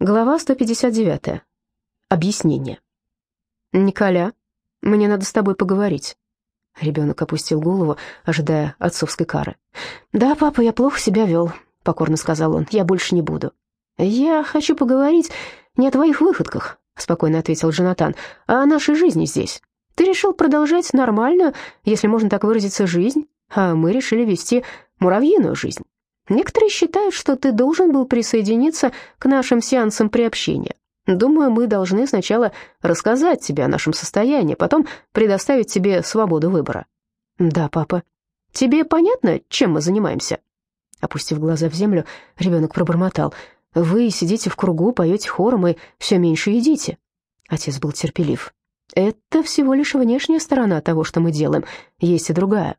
Глава 159. Объяснение. «Николя, мне надо с тобой поговорить». Ребенок опустил голову, ожидая отцовской кары. «Да, папа, я плохо себя вел», — покорно сказал он. «Я больше не буду». «Я хочу поговорить не о твоих выходках», — спокойно ответил Джонатан, «а о нашей жизни здесь. Ты решил продолжать нормальную, если можно так выразиться, жизнь, а мы решили вести муравьиную жизнь. Некоторые считают, что ты должен был присоединиться к нашим сеансам приобщения. Думаю, мы должны сначала рассказать тебе о нашем состоянии, потом предоставить тебе свободу выбора». «Да, папа». «Тебе понятно, чем мы занимаемся?» Опустив глаза в землю, ребенок пробормотал. «Вы сидите в кругу, поете хором и все меньше едите». Отец был терпелив. «Это всего лишь внешняя сторона того, что мы делаем. Есть и другая.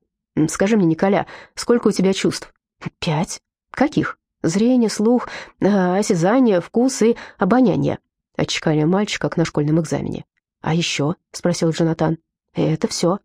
Скажи мне, Николя, сколько у тебя чувств?» «Пять? Каких?» «Зрение, слух, э, осязание, вкус и обоняние», — отчеканил мальчик, как на школьном экзамене. «А еще?» — спросил Джонатан. «Это все».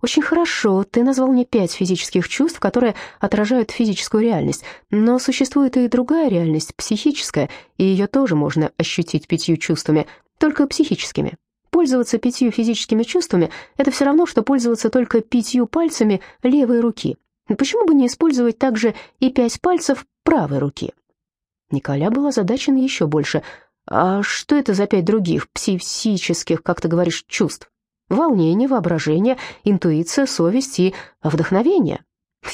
«Очень хорошо. Ты назвал мне пять физических чувств, которые отражают физическую реальность. Но существует и другая реальность, психическая, и ее тоже можно ощутить пятью чувствами, только психическими. Пользоваться пятью физическими чувствами — это все равно, что пользоваться только пятью пальцами левой руки. Почему бы не использовать также и пять пальцев правой руки? Николя был озадачен еще больше. А что это за пять других, психических, как ты говоришь, чувств? Волнение, воображение, интуиция, совесть и вдохновение.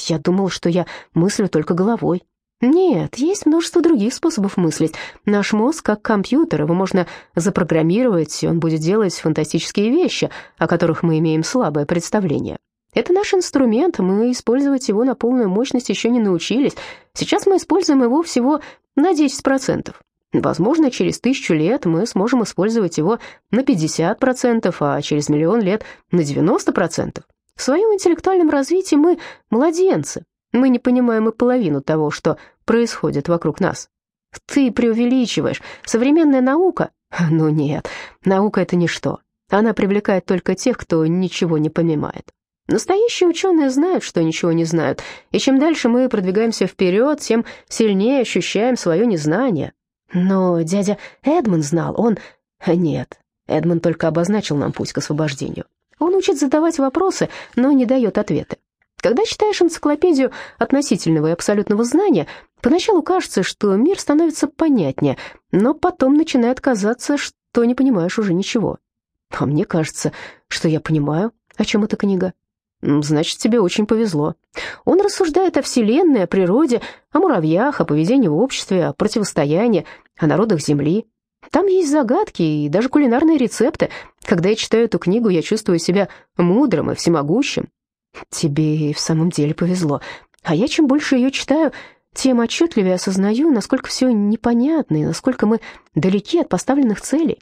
Я думал, что я мыслю только головой. Нет, есть множество других способов мыслить. Наш мозг как компьютер, его можно запрограммировать, и он будет делать фантастические вещи, о которых мы имеем слабое представление. Это наш инструмент, мы использовать его на полную мощность еще не научились. Сейчас мы используем его всего на 10%. Возможно, через тысячу лет мы сможем использовать его на 50%, а через миллион лет на 90%. В своем интеллектуальном развитии мы младенцы. Мы не понимаем и половину того, что происходит вокруг нас. Ты преувеличиваешь. Современная наука? Ну нет, наука — это ничто. Она привлекает только тех, кто ничего не понимает. Настоящие ученые знают, что ничего не знают, и чем дальше мы продвигаемся вперед, тем сильнее ощущаем свое незнание. Но дядя Эдмон знал, он... Нет, Эдмон только обозначил нам путь к освобождению. Он учит задавать вопросы, но не дает ответы. Когда читаешь энциклопедию относительного и абсолютного знания, поначалу кажется, что мир становится понятнее, но потом начинает казаться, что не понимаешь уже ничего. А мне кажется, что я понимаю, о чем эта книга. Значит, тебе очень повезло. Он рассуждает о Вселенной, о природе, о муравьях, о поведении в обществе, о противостоянии, о народах Земли. Там есть загадки и даже кулинарные рецепты. Когда я читаю эту книгу, я чувствую себя мудрым и всемогущим. Тебе и в самом деле повезло. А я чем больше ее читаю, тем отчетливее осознаю, насколько все непонятно и насколько мы далеки от поставленных целей.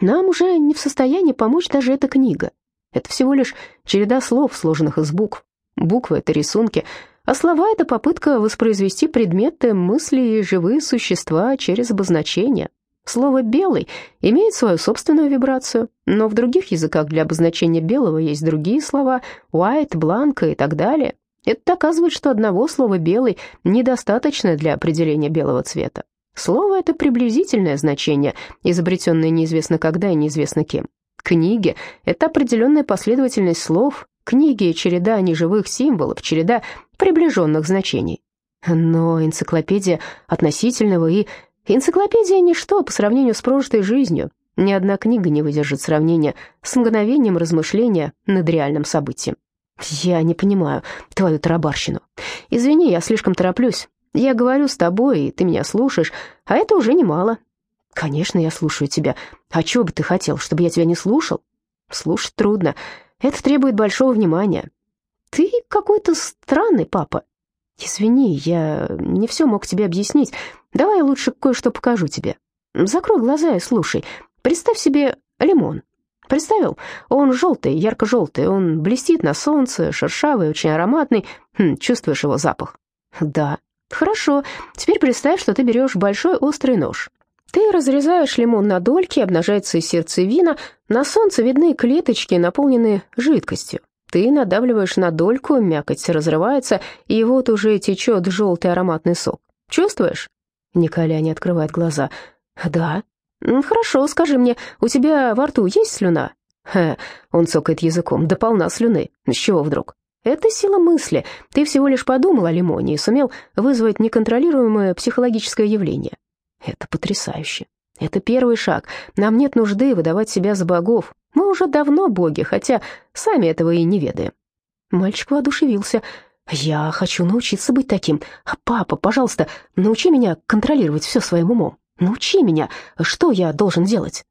Нам уже не в состоянии помочь даже эта книга. Это всего лишь череда слов, сложенных из букв. Буквы — это рисунки, а слова — это попытка воспроизвести предметы, мысли и живые существа через обозначения. Слово «белый» имеет свою собственную вибрацию, но в других языках для обозначения белого есть другие слова «white», «blanco» и так далее. Это доказывает, что одного слова «белый» недостаточно для определения белого цвета. Слово — это приблизительное значение, изобретенное неизвестно когда и неизвестно кем. Книги — это определенная последовательность слов, книги — череда неживых символов, череда приближенных значений. Но энциклопедия относительного и... Энциклопедия — ничто по сравнению с прожитой жизнью. Ни одна книга не выдержит сравнения с мгновением размышления над реальным событием. Я не понимаю твою тарабарщину. Извини, я слишком тороплюсь. Я говорю с тобой, и ты меня слушаешь, а это уже немало. «Конечно, я слушаю тебя. А чего бы ты хотел, чтобы я тебя не слушал?» «Слушать трудно. Это требует большого внимания». «Ты какой-то странный, папа». «Извини, я не все мог тебе объяснить. Давай я лучше кое-что покажу тебе. Закрой глаза и слушай. Представь себе лимон. Представил? Он желтый, ярко-желтый, он блестит на солнце, шершавый, очень ароматный. Хм, чувствуешь его запах?» «Да». «Хорошо. Теперь представь, что ты берешь большой острый нож. Ты разрезаешь лимон на дольки, обнажается сердцевина, на солнце видны клеточки, наполненные жидкостью. Ты надавливаешь на дольку, мякоть разрывается, и вот уже течет желтый ароматный сок. Чувствуешь? Николя не открывает глаза. «Да». «Хорошо, скажи мне, у тебя во рту есть слюна?» «Ха», — он цокает языком, «да полна слюны. С чего вдруг?» «Это сила мысли. Ты всего лишь подумал о лимоне и сумел вызвать неконтролируемое психологическое явление». «Это потрясающе. Это первый шаг. Нам нет нужды выдавать себя за богов. Мы уже давно боги, хотя сами этого и не ведаем». Мальчик воодушевился. «Я хочу научиться быть таким. Папа, пожалуйста, научи меня контролировать все своим умом. Научи меня, что я должен делать?»